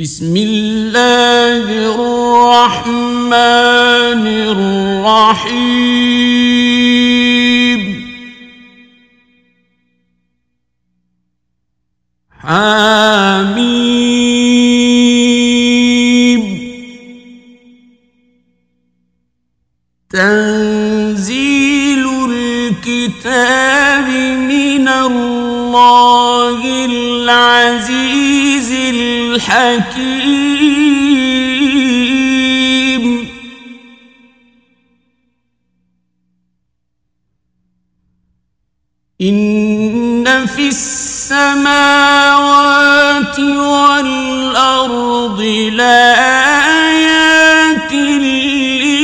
بسم اللہ الرحمن الرحیم۔ حامیم۔ تنزیل الكتاب من اللہ العزیز۔ الحکیم ان في السماوات والارض لآيات للمؤمنين.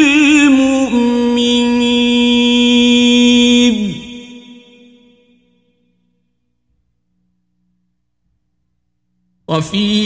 وفي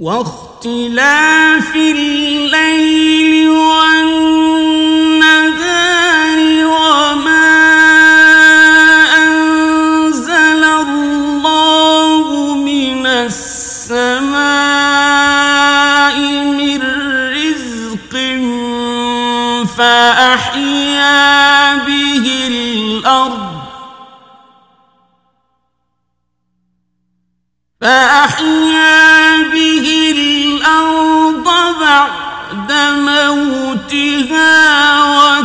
واختلاف الليل والنهار وما أنزل الله من السماء من رزق فأحيا به الأرض فأحيا به الأرض بعد موتها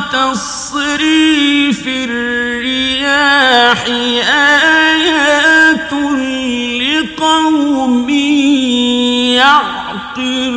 وتصريف الرياح آيات لقوم يعقلون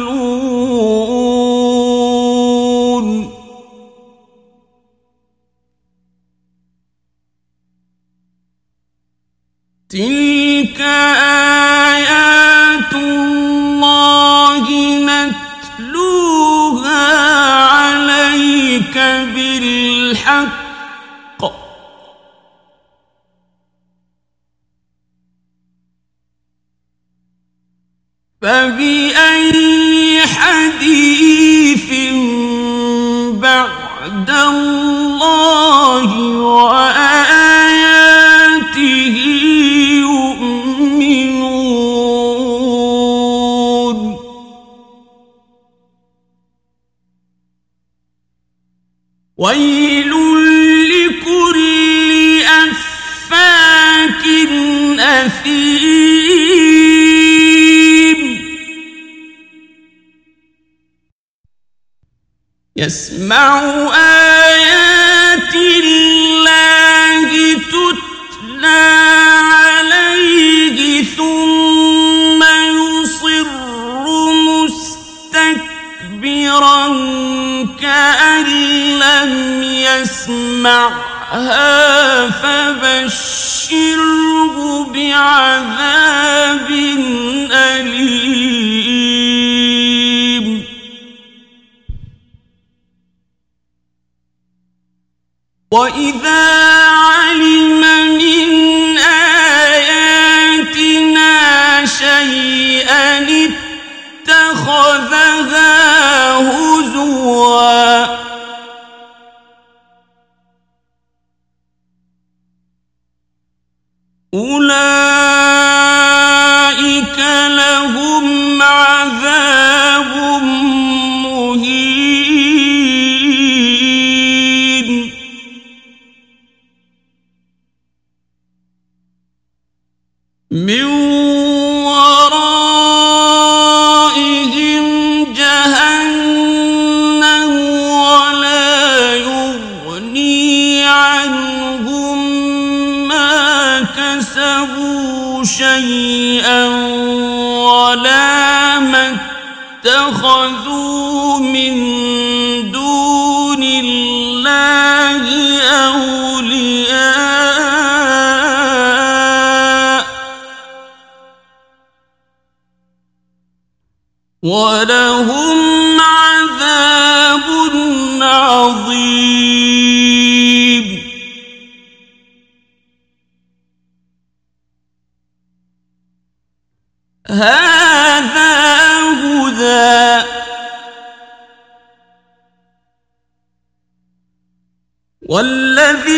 ويل لكل أفاك أثيم يسمع آه لم يسمعها فبشره بعذاب أليم. وَإِذَا عَلِمَ مِنْ آيَاتِنَا شَيْئًا اتَّخَذَهَا هُزُوًا لهم عذاب مهين. من هذا هدى. والذي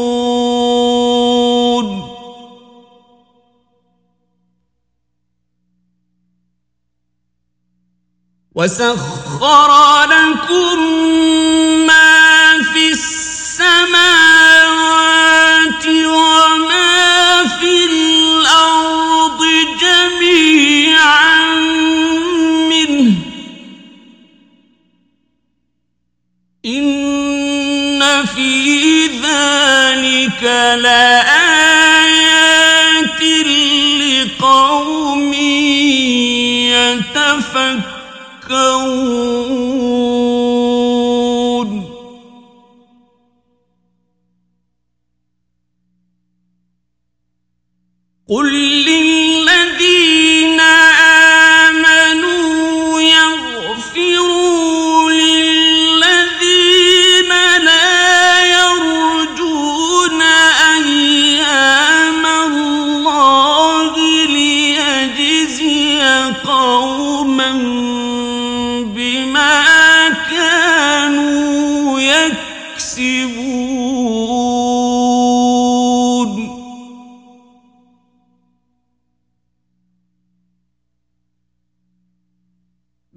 وسخر لكم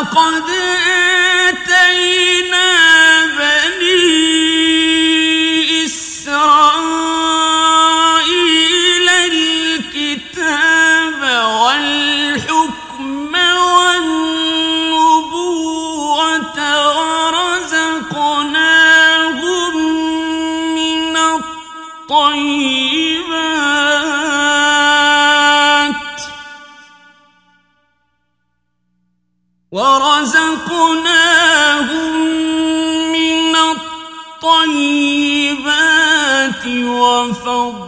لقد آتينا ورزقناهم من الطيبات وفضلناهم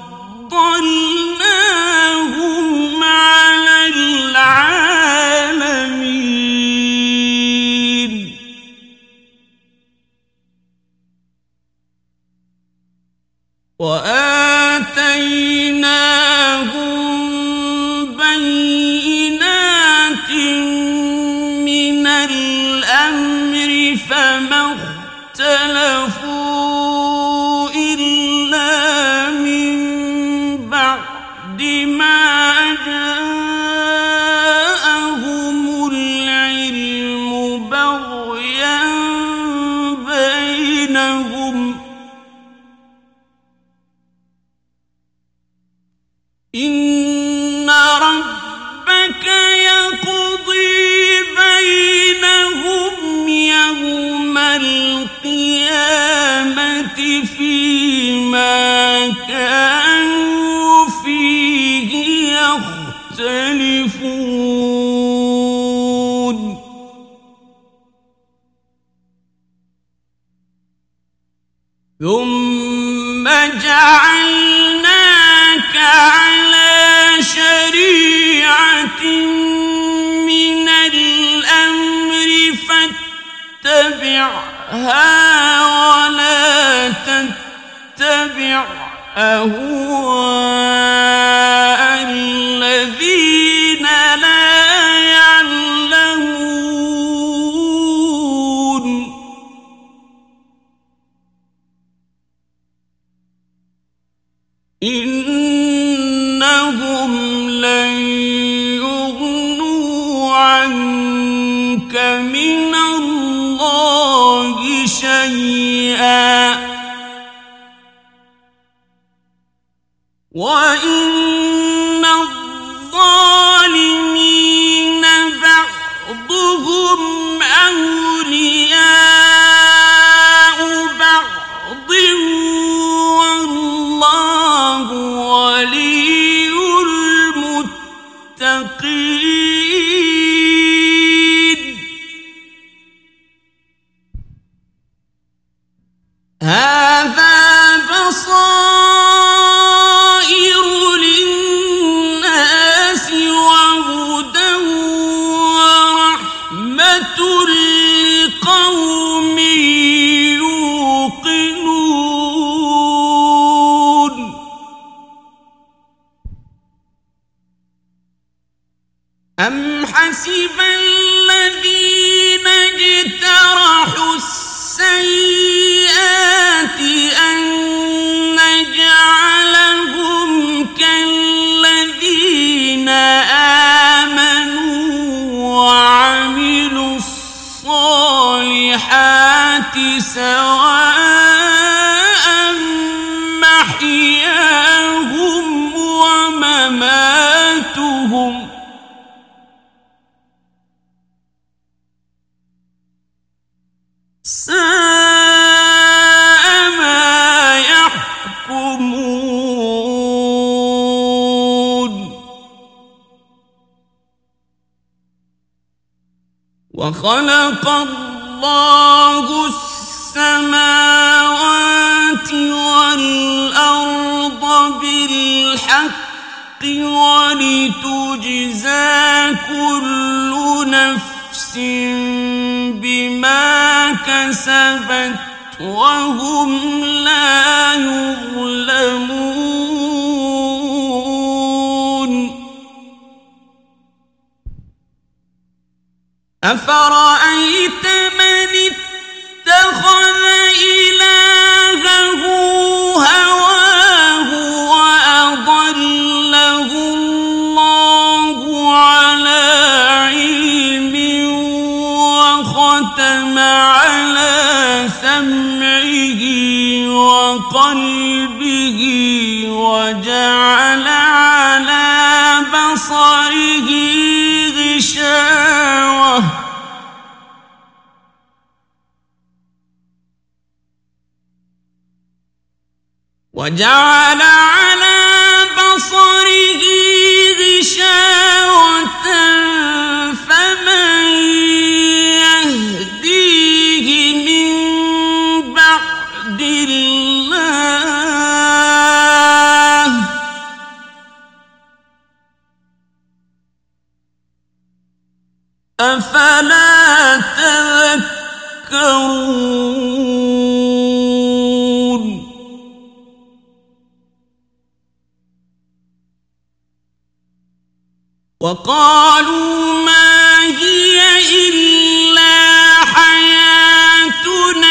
اتبعها ولا تتبع أهواها أم حسب الذين اجترحوا السيئات أن نجعلهم كالذين آمنوا وعملوا الصالحات سواء وخلق الله السماوات والأرض بالحق ولتجزى كل نفس بما كسبت وهم لا يظلمون أفرأيت من اتخذ إله وجعل وقالوا ما هي إلا حياتنا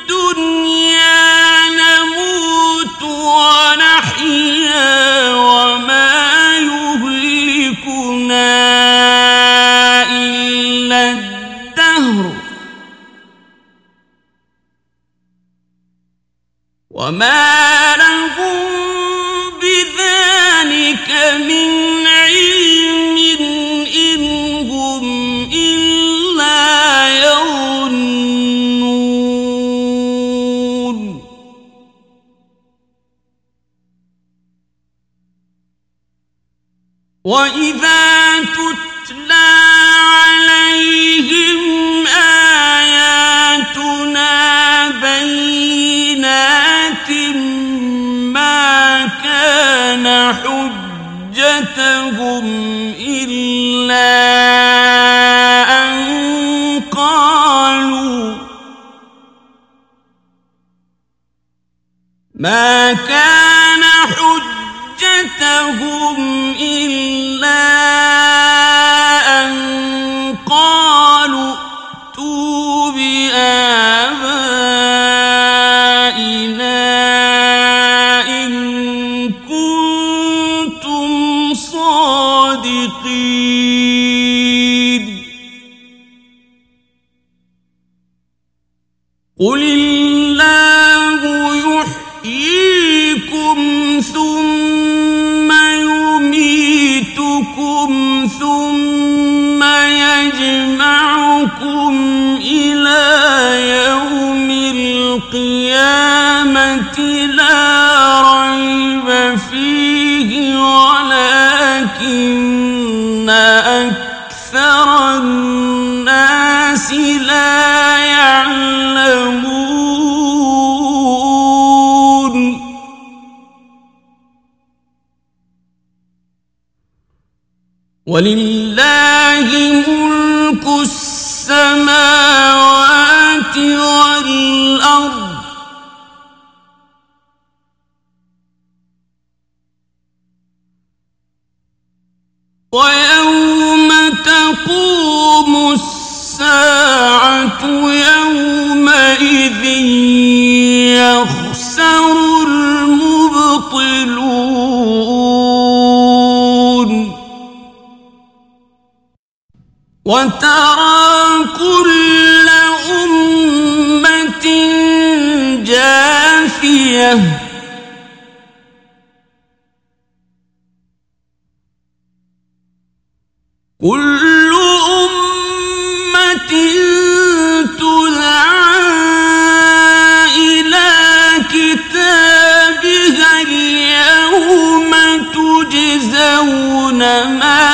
الدنيا، نموت ونحيا وما يهلكنا إلا الدهر. وما لهم بذلك من حجتهم إلا أن قالوا ما كان حجتهم إلا ثم يجمعكم إلى يوم القيامة لا ولله ملك السماوات والأرض ويوم وترى كل أمة جافية. كل أمة تدعى إلى كتابها اليوم تجزون ما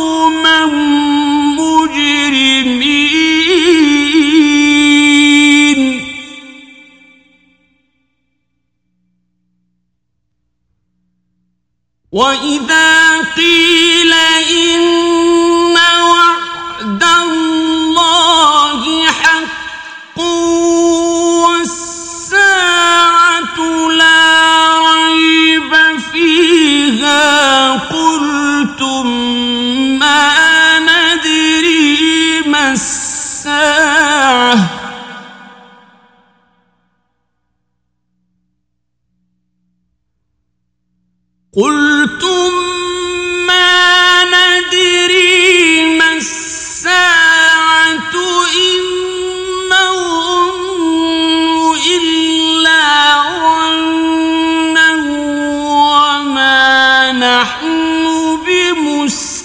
وَإِذَا قِيلَ مستيقنين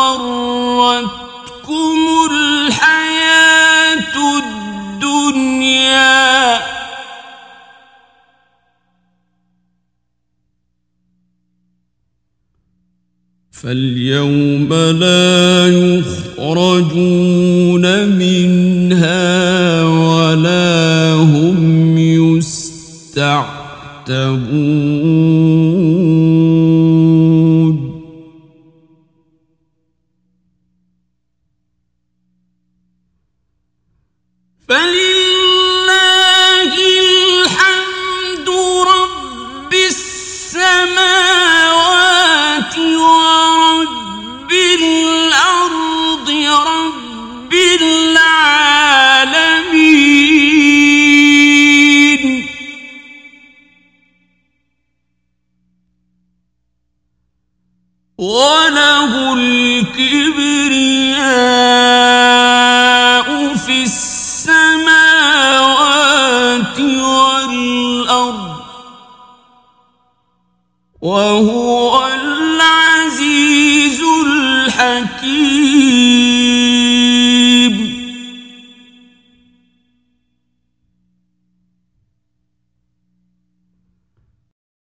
وغرتكم الحياة الدنيا. فاليوم لا يخرجون منها ولا هم يستعتبون.